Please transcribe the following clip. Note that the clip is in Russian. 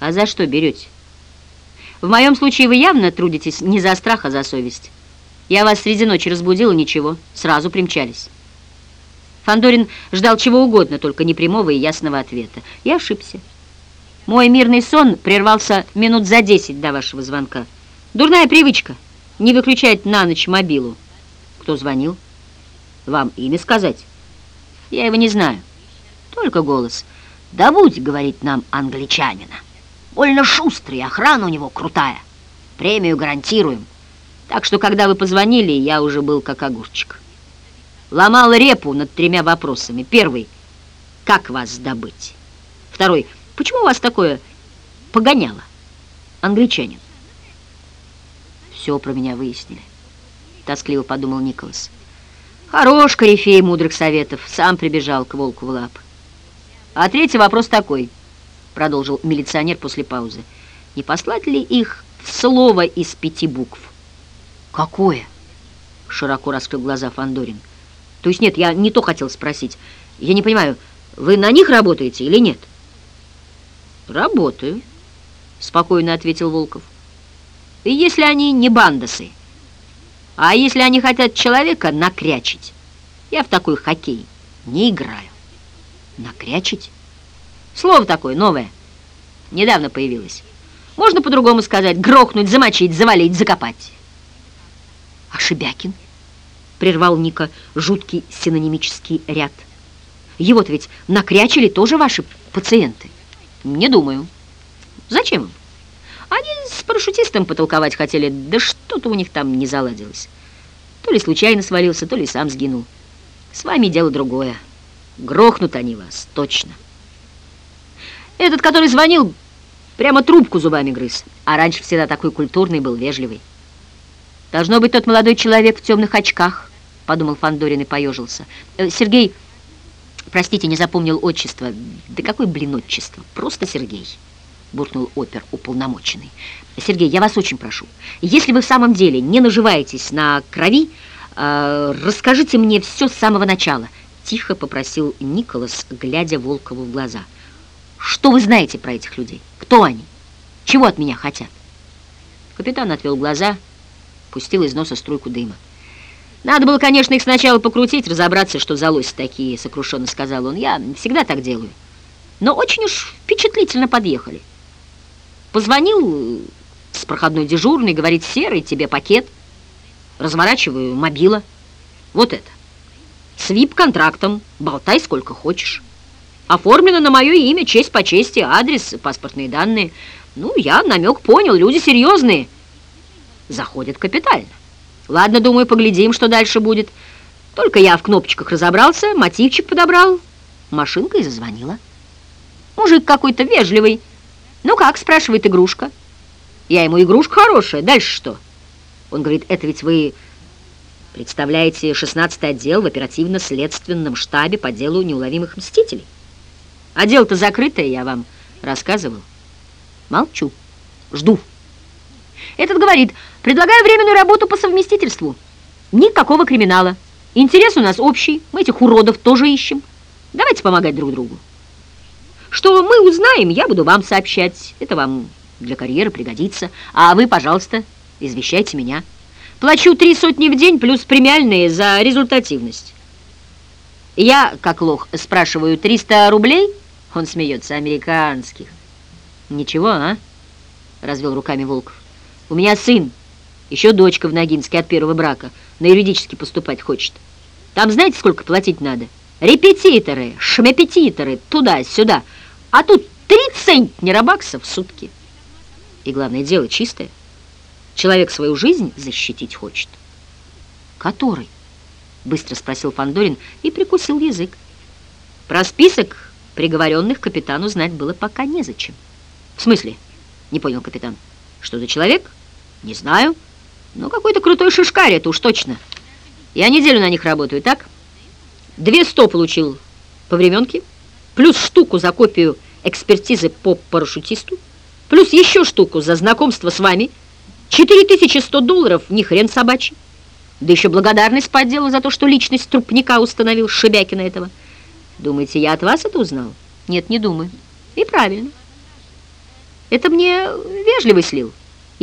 А за что берете? В моем случае вы явно трудитесь не за страх, а за совесть. Я вас среди ночи разбудил, и ничего, сразу примчались. Фандорин ждал чего угодно, только не прямого и ясного ответа. Я ошибся. Мой мирный сон прервался минут за десять до вашего звонка. Дурная привычка — не выключать на ночь мобилу. Кто звонил? Вам имя сказать? Я его не знаю. Только голос. «Да будь, — говорит нам англичанина, — больно шустрый, охрана у него крутая. Премию гарантируем. Так что, когда вы позвонили, я уже был как огурчик. Ломал репу над тремя вопросами. Первый — как вас добыть? Второй — почему вас такое погоняло? Англичанин. Все про меня выяснили. Тоскливо подумал Николас. Хорош корифей мудрых советов, сам прибежал к волку в лап. А третий вопрос такой, продолжил милиционер после паузы. Не послать ли их в слово из пяти букв? Какое? Широко раскрыл глаза Фандорин. То есть нет, я не то хотел спросить. Я не понимаю, вы на них работаете или нет? Работаю, спокойно ответил Волков. И если они не бандасы, а если они хотят человека накрячить, я в такой хоккей не играю. Накрячить? Слово такое новое. Недавно появилось. Можно по-другому сказать. Грохнуть, замочить, завалить, закопать. А Шебякин? Прервал Ника жуткий синонимический ряд. Его-то ведь накрячили тоже ваши пациенты. Не думаю. Зачем им? Они с парашютистом потолковать хотели, да что-то у них там не заладилось. То ли случайно свалился, то ли сам сгинул. С вами дело другое. Грохнут они вас, точно. Этот, который звонил, прямо трубку зубами грыз, а раньше всегда такой культурный был, вежливый. Должно быть тот молодой человек в темных очках, подумал Фандорин и поежился. Э, Сергей, простите, не запомнил отчество. Да какой, блин, отчество? Просто Сергей. — буркнул опер уполномоченный. «Сергей, я вас очень прошу, если вы в самом деле не наживаетесь на крови, э, расскажите мне все с самого начала», — тихо попросил Николас, глядя Волкову в глаза. «Что вы знаете про этих людей? Кто они? Чего от меня хотят?» Капитан отвел глаза, пустил из носа струйку дыма. «Надо было, конечно, их сначала покрутить, разобраться, что за лось такие», — сокрушенно сказал он. «Я всегда так делаю. Но очень уж впечатлительно подъехали». Позвонил с проходной дежурной, говорит, серый, тебе пакет. Разворачиваю мобила. Вот это. С вип-контрактом. Болтай сколько хочешь. Оформлено на мое имя, честь по чести, адрес, паспортные данные. Ну, я намек понял, люди серьезные. Заходят капитально. Ладно, думаю, поглядим, что дальше будет. Только я в кнопочках разобрался, мотивчик подобрал. Машинка и зазвонила. Мужик какой-то вежливый, «Ну как?» — спрашивает игрушка. Я ему, игрушка хорошая, дальше что? Он говорит, это ведь вы представляете 16-й отдел в оперативно-следственном штабе по делу неуловимых мстителей. А дело-то закрытое, я вам рассказывал. Молчу, жду. Этот говорит, предлагаю временную работу по совместительству. Никакого криминала. Интерес у нас общий, мы этих уродов тоже ищем. Давайте помогать друг другу. Что мы узнаем, я буду вам сообщать. Это вам для карьеры пригодится. А вы, пожалуйста, извещайте меня. Плачу три сотни в день плюс премиальные за результативность. Я, как лох, спрашиваю, 300 рублей? Он смеется, американских. Ничего, а? Развел руками Волков. У меня сын, еще дочка в Ногинске от первого брака, на юридически поступать хочет. Там знаете, сколько платить надо? Репетиторы, шмепетиторы, туда-сюда – а тут три центнера баксов в сутки. И главное, дело чистое. Человек свою жизнь защитить хочет. Который? Быстро спросил Фандорин и прикусил язык. Про список приговоренных капитану знать было пока незачем. В смысле? Не понял капитан. Что за человек? Не знаю. Но какой-то крутой шишкарь, это уж точно. Я неделю на них работаю, так? Две сто получил по временке плюс штуку за копию экспертизы по парашютисту, плюс еще штуку за знакомство с вами, 4100 долларов, ни хрен собачий. Да еще благодарность по отделу за то, что личность трупника установил Шебякина этого. Думаете, я от вас это узнал? Нет, не думаю. И правильно. Это мне вежливый слил.